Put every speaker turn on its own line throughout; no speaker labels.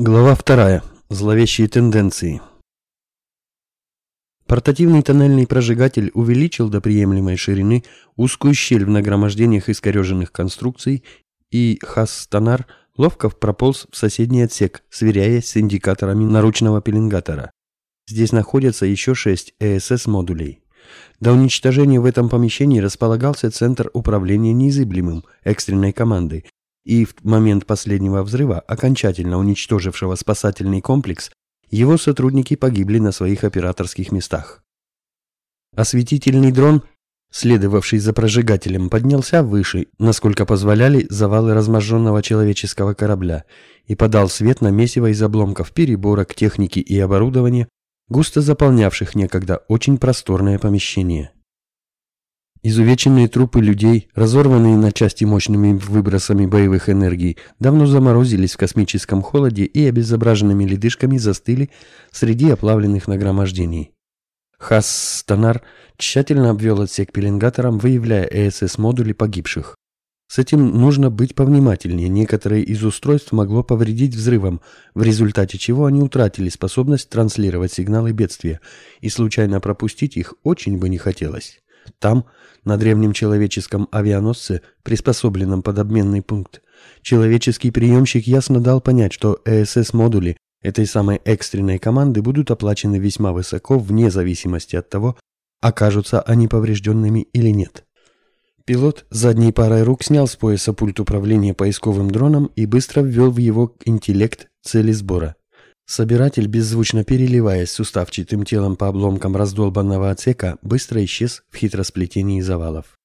Глава вторая. Зловещие тенденции. Портативный тоннельный прожигатель увеличил до приемлемой ширины узкую щель в нагромождениях искореженных конструкций, и Хас-Станар ловко прополз в соседний отсек, сверяясь с индикаторами наручного пеленгатора. Здесь находятся еще шесть ЭСС-модулей. До уничтожения в этом помещении располагался центр управления неизыблемым экстренной командой, и в момент последнего взрыва, окончательно уничтожившего спасательный комплекс, его сотрудники погибли на своих операторских местах. Осветительный дрон, следовавший за прожигателем, поднялся выше, насколько позволяли завалы разможженного человеческого корабля, и подал свет на месиво из обломков переборок, техники и оборудования, густо заполнявших некогда очень просторное помещение. Изувеченные трупы людей, разорванные на части мощными выбросами боевых энергий, давно заморозились в космическом холоде и обезображенными ледышками застыли среди оплавленных нагромождений. Хас Станар тщательно обвел отсек пеленгатором, выявляя ЭСС-модули погибших. С этим нужно быть повнимательнее, некоторые из устройств могло повредить взрывом, в результате чего они утратили способность транслировать сигналы бедствия, и случайно пропустить их очень бы не хотелось. Там, на древнем человеческом авианосце, приспособленном под обменный пункт, человеческий приемщик ясно дал понять, что ЭСС-модули этой самой экстренной команды будут оплачены весьма высоко вне зависимости от того, окажутся они поврежденными или нет. Пилот задней парой рук снял с пояса пульт управления поисковым дроном и быстро ввел в его интеллект цели сбора. Собиратель, беззвучно переливаясь суставчатым телом по обломкам раздолбанного отсека, быстро исчез в хитросплетении завалов.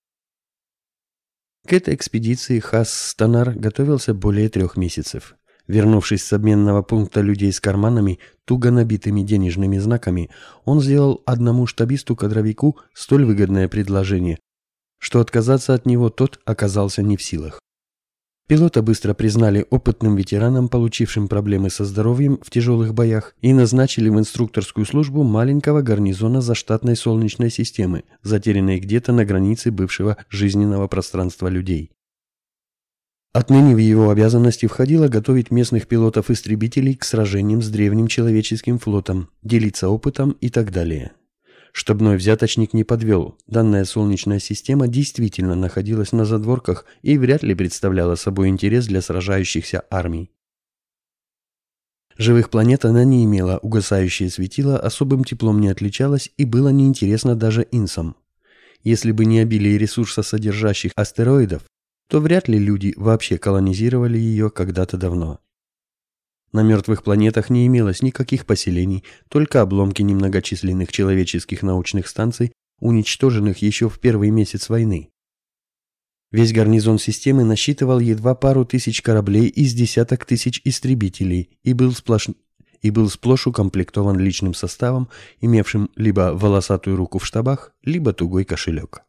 К этой экспедиции Хас Станар готовился более трех месяцев. Вернувшись с обменного пункта людей с карманами, туго набитыми денежными знаками, он сделал одному штабисту-кадровику столь выгодное предложение, что отказаться от него тот оказался не в силах. Пилота быстро признали опытным ветераном, получившим проблемы со здоровьем в тяжелых боях, и назначили в инструкторскую службу маленького гарнизона заштатной Солнечной системы, затерянной где-то на границе бывшего жизненного пространства людей. Отныне в его обязанности входило готовить местных пилотов-истребителей к сражениям с древним человеческим флотом, делиться опытом и так далее. Штабной взяточник не подвел. Данная Солнечная система действительно находилась на задворках и вряд ли представляла собой интерес для сражающихся армий. Живых планет она не имела, угасающее светило особым теплом не отличалось и было неинтересно даже инсам. Если бы не обилие ресурсосодержащих астероидов, то вряд ли люди вообще колонизировали ее когда-то давно. На мертвых планетах не имелось никаких поселений, только обломки немногочисленных человеческих научных станций, уничтоженных еще в первый месяц войны. Весь гарнизон системы насчитывал едва пару тысяч кораблей из десяток тысяч истребителей и был сплошь и был сплошь укомплектован личным составом, имевшим либо волосатую руку в штабах, либо тугой кошелек.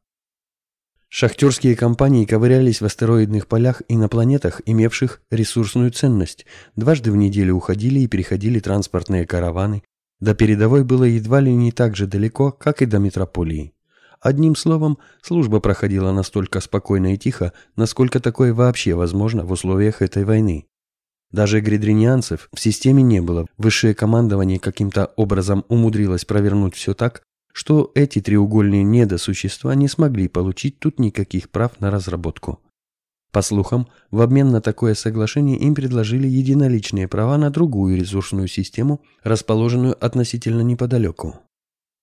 Шахтерские компании ковырялись в астероидных полях и на планетах, имевших ресурсную ценность. Дважды в неделю уходили и переходили транспортные караваны. До передовой было едва ли не так же далеко, как и до метрополии. Одним словом, служба проходила настолько спокойно и тихо, насколько такое вообще возможно в условиях этой войны. Даже гридринианцев в системе не было. Высшее командование каким-то образом умудрилось провернуть все так, что эти треугольные недосущества не смогли получить тут никаких прав на разработку. По слухам, в обмен на такое соглашение им предложили единоличные права на другую ресурсную систему, расположенную относительно неподалеку.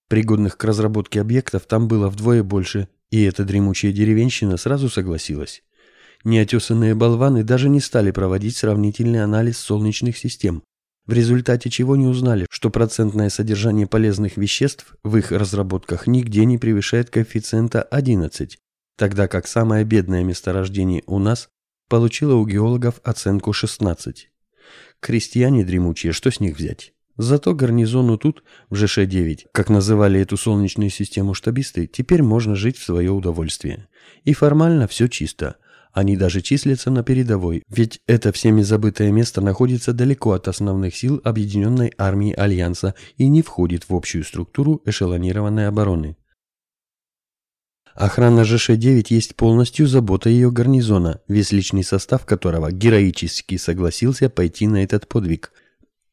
Пригодных к разработке объектов там было вдвое больше, и эта дремучая деревенщина сразу согласилась. Неотесанные болваны даже не стали проводить сравнительный анализ солнечных систем, в результате чего не узнали, что процентное содержание полезных веществ в их разработках нигде не превышает коэффициента 11, тогда как самое бедное месторождение у нас получило у геологов оценку 16. Крестьяне дремучие, что с них взять? Зато гарнизону тут, в ЖШ-9, как называли эту солнечную систему штабисты, теперь можно жить в свое удовольствие. И формально все чисто – они даже числятся на передовой, ведь это всеми забытое место находится далеко от основных сил Объединенной армии Альянса и не входит в общую структуру эшелонированной обороны. Охрана ЖШ-9 есть полностью забота ее гарнизона, весь личный состав которого героически согласился пойти на этот подвиг.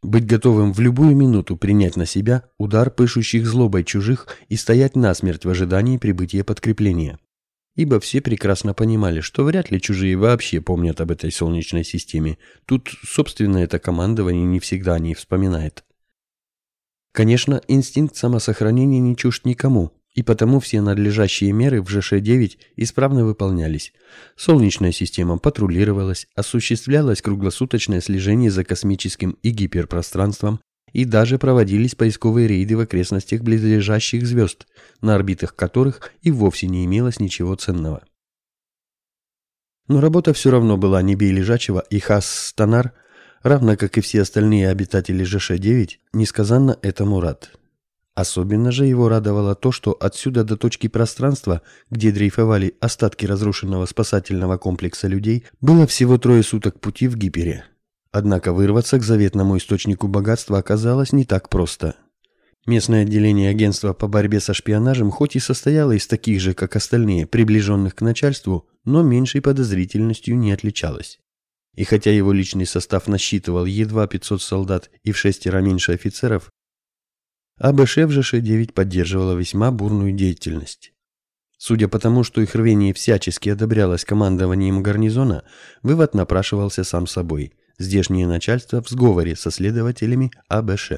быть готовым в любую минуту принять на себя удар пышущих злобой чужих и стоять насмерть в ожидании прибытия подкрепления. Ибо все прекрасно понимали, что вряд ли чужие вообще помнят об этой солнечной системе. Тут, собственно, это командование не всегда о ней вспоминает. Конечно, инстинкт самосохранения не чужд никому, и потому все надлежащие меры в ЖШ-9 исправно выполнялись. Солнечная система патрулировалась, осуществлялось круглосуточное слежение за космическим и гиперпространством, и даже проводились поисковые рейды в окрестностях близлежащих звезд, на орбитах которых и вовсе не имелось ничего ценного. Но работа все равно была не бей лежачего, и Хас Станар, равно как и все остальные обитатели ЖШ-9, несказанно этому рад. Особенно же его радовало то, что отсюда до точки пространства, где дрейфовали остатки разрушенного спасательного комплекса людей, было всего трое суток пути в гипере. Однако вырваться к заветному источнику богатства оказалось не так просто. Местное отделение агентства по борьбе со шпионажем хоть и состояло из таких же, как остальные, приближенных к начальству, но меньшей подозрительностью не отличалось. И хотя его личный состав насчитывал едва 500 солдат и в шестеро меньше офицеров, АБШ в ЖШ-9 поддерживала весьма бурную деятельность. Судя по тому, что их рвение всячески одобрялось командованием гарнизона, вывод напрашивался сам собой. Здешнее начальство в сговоре со следователями АБШ.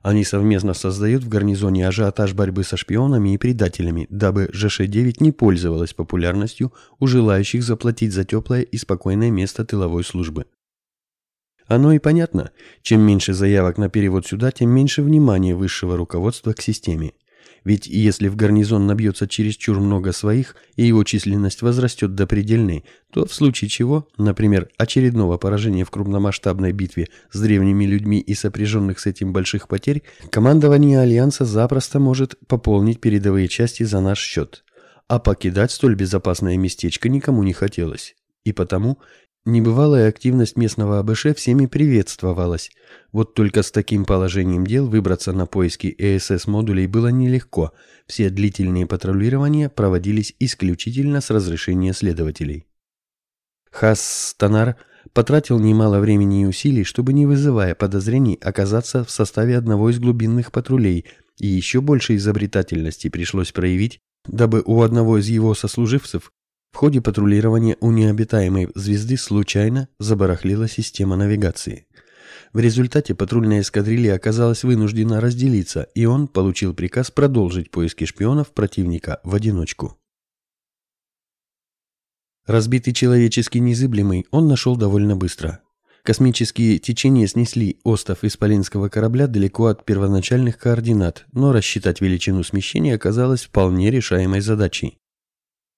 Они совместно создают в гарнизоне ажиотаж борьбы со шпионами и предателями, дабы ЖШ-9 не пользовалась популярностью у желающих заплатить за теплое и спокойное место тыловой службы. Оно и понятно. Чем меньше заявок на перевод сюда, тем меньше внимания высшего руководства к системе. Ведь если в гарнизон набьется чересчур много своих, и его численность возрастет до предельной, то в случае чего, например, очередного поражения в крупномасштабной битве с древними людьми и сопряженных с этим больших потерь, командование Альянса запросто может пополнить передовые части за наш счет. А покидать столь безопасное местечко никому не хотелось. И потому Небывалая активность местного АБШ всеми приветствовалась. Вот только с таким положением дел выбраться на поиски ЭСС-модулей было нелегко. Все длительные патрулирования проводились исключительно с разрешения следователей. Хас Станар потратил немало времени и усилий, чтобы, не вызывая подозрений, оказаться в составе одного из глубинных патрулей, и еще больше изобретательности пришлось проявить, дабы у одного из его сослуживцев в ходе патрулирования у необитаемой звезды случайно забарахлила система навигации. В результате патрульная эскадрилья оказалась вынуждена разделиться, и он получил приказ продолжить поиски шпионов противника в одиночку. Разбитый человеческий незыблемый он нашел довольно быстро. Космические течения снесли остов исполинского корабля далеко от первоначальных координат, но рассчитать величину смещения оказалось вполне решаемой задачей.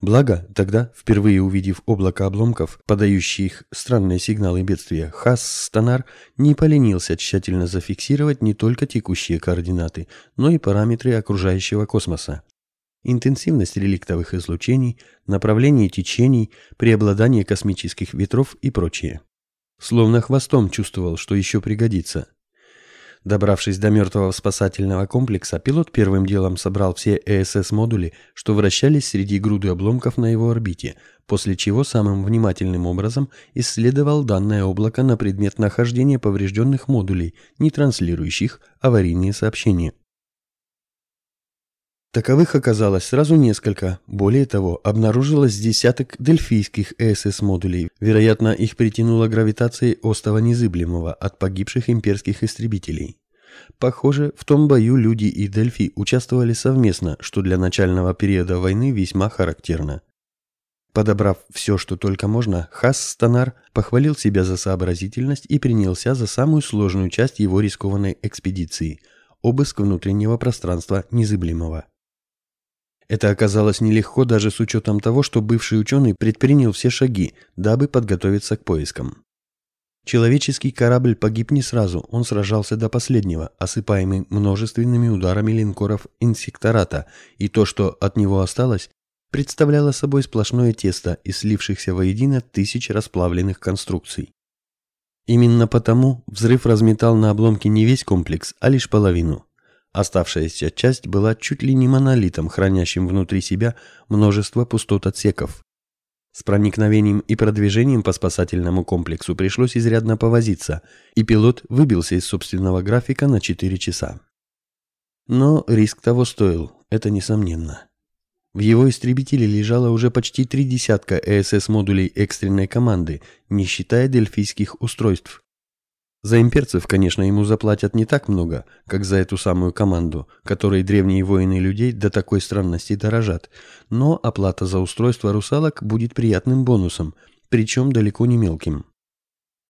Благо, тогда, впервые увидев облако обломков, подающих странные сигналы бедствия, Хас Станар не поленился тщательно зафиксировать не только текущие координаты, но и параметры окружающего космоса. Интенсивность реликтовых излучений, направление течений, преобладание космических ветров и прочее. Словно хвостом чувствовал, что еще пригодится. Добравшись до мертвого спасательного комплекса, пилот первым делом собрал все ЭСС-модули, что вращались среди груды обломков на его орбите, после чего самым внимательным образом исследовал данное облако на предмет нахождения поврежденных модулей, не транслирующих аварийные сообщения. Таковых оказалось сразу несколько. Более того, обнаружилось десяток дельфийских ЭСС-модулей. Вероятно, их притянуло гравитацией остова незыблемого от погибших имперских истребителей. Похоже, в том бою люди и Дельфи участвовали совместно, что для начального периода войны весьма характерно. Подобрав все, что только можно, Хас Станар похвалил себя за сообразительность и принялся за самую сложную часть его рискованной экспедиции – обыск внутреннего пространства незыблемого. Это оказалось нелегко даже с учетом того, что бывший ученый предпринял все шаги, дабы подготовиться к поискам. Человеческий корабль погиб не сразу, он сражался до последнего, осыпаемый множественными ударами линкоров инсектората, и то, что от него осталось, представляло собой сплошное тесто из слившихся воедино тысяч расплавленных конструкций. Именно потому взрыв разметал на обломки не весь комплекс, а лишь половину. Оставшаяся часть была чуть ли не монолитом, хранящим внутри себя множество пустот отсеков. С проникновением и продвижением по спасательному комплексу пришлось изрядно повозиться, и пилот выбился из собственного графика на 4 часа. Но риск того стоил, это несомненно. В его истребителе лежало уже почти три десятка ЭСС-модулей экстренной команды, не считая дельфийских устройств. За имперцев, конечно, ему заплатят не так много, как за эту самую команду, которой древние воины людей до такой странности дорожат, но оплата за устройство русалок будет приятным бонусом, причем далеко не мелким.